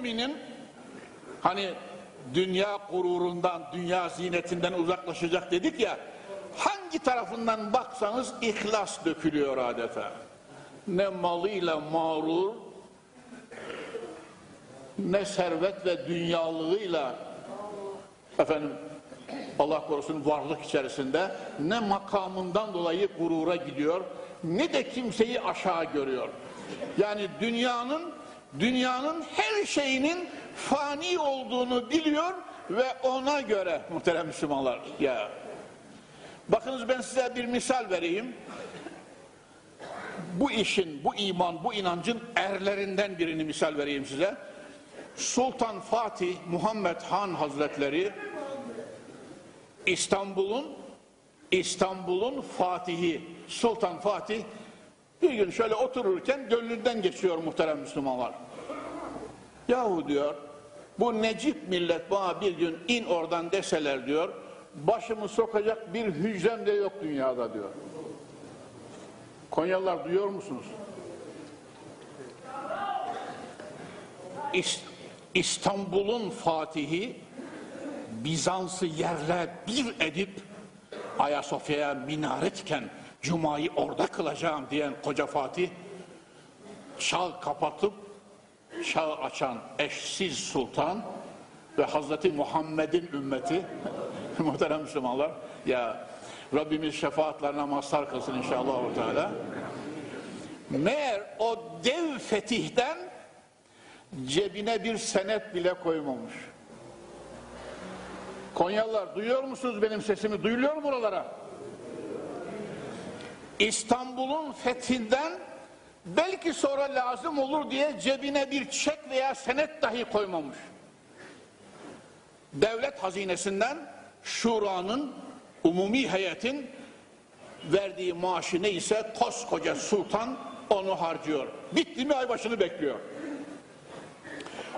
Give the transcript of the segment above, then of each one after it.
müminin hani dünya gururundan, dünya zinetinden uzaklaşacak dedik ya hangi tarafından baksanız ihlas dökülüyor adeta. Ne malıyla mağrur ne servet ve dünyalığıyla efendim Allah korusun varlık içerisinde ne makamından dolayı gurura gidiyor ne de kimseyi aşağı görüyor. Yani dünyanın dünyanın her şeyinin fani olduğunu biliyor ve ona göre muhterem Müslümanlar ya bakınız ben size bir misal vereyim. Bu işin, bu iman, bu inancın erlerinden birini misal vereyim size. Sultan Fatih Muhammed Han Hazretleri İstanbul'un İstanbul'un Fatihi Sultan Fatih bir gün şöyle otururken gönlünden geçiyor muhterem Müslümanlar. Yahu diyor bu Necip millet bana bir gün in oradan deseler diyor başımı sokacak bir hücrem de yok dünyada diyor. Konyalılar duyuyor musunuz? İst İstanbul'un Fatihi Bizans'ı yerle bir edip Ayasofya'ya minaretken Cuma'yı orada kılacağım diyen koca Fatih çağ kapatıp çağ açan eşsiz sultan ve Hazreti Muhammed'in ümmeti muhterem Müslümanlar ya Rabbimiz şefaatlerine mazhar kılsın inşallah Teala. Meğer o dev fetihten cebine bir senet bile koymamış. Konyalılar duyuyor musunuz benim sesimi? Duyuluyor mu buralara? İstanbul'un fethinden belki sonra lazım olur diye cebine bir çek veya senet dahi koymamış. Devlet hazinesinden şuranın, umumi heyetin verdiği maaşı neyse koskoca sultan onu harcıyor. Bitti mi ay başını bekliyor.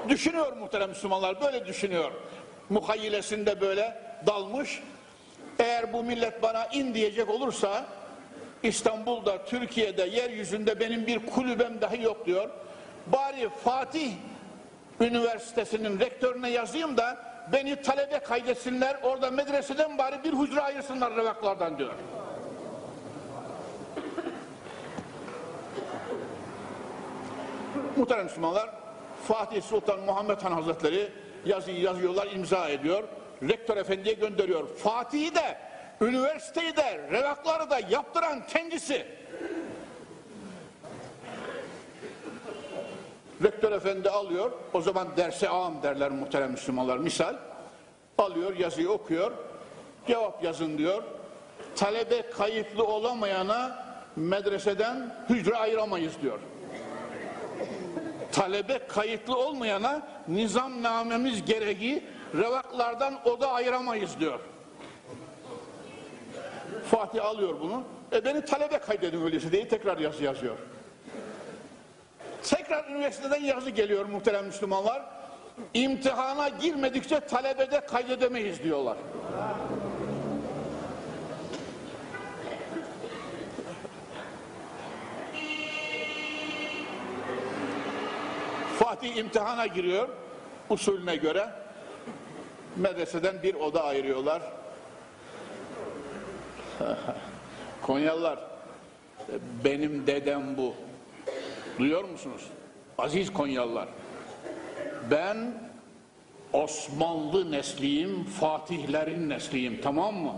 Düşünüyor muhterem Müslümanlar böyle düşünüyor. Muhayyilesinde böyle dalmış. Eğer bu millet bana in diyecek olursa İstanbul'da, Türkiye'de, yeryüzünde benim bir kulübem dahi yok diyor. Bari Fatih Üniversitesi'nin rektörüne yazayım da beni talebe kaydetsinler, orada medreseden bari bir hücre ayırsınlar revaklardan diyor. Muhterem Müslümanlar, Fatih Sultan Muhammed Han Hazretleri yazıyı yazıyorlar, imza ediyor. Rektör efendiye gönderiyor. Fatih'i de, üniversiteyi de, revakları da yaptıran kendisi. Rektör efendi alıyor, o zaman derse am derler muhterem Müslümanlar, misal. Alıyor, yazıyı okuyor, cevap yazın diyor. Talebe kayıtlı olamayana medreseden hücre ayıramayız diyor talebe kayıtlı olmayana nizamnamemiz gereği revaklardan oda ayıramayız diyor. Fatih alıyor bunu. E beni talebe kaydedin öyleyse diye tekrar yazı yazıyor. Tekrar üniversiteden yazı geliyor muhterem Müslümanlar. İmtihana girmedikçe talebede kaydedemeyiz diyorlar. Fatih imtihana giriyor usulüne göre. Medreseden bir oda ayırıyorlar. Konyalılar benim dedem bu. Duyuyor musunuz? Aziz Konyalılar. Ben Osmanlı nesliyim, Fatihlerin nesliyim tamam mı?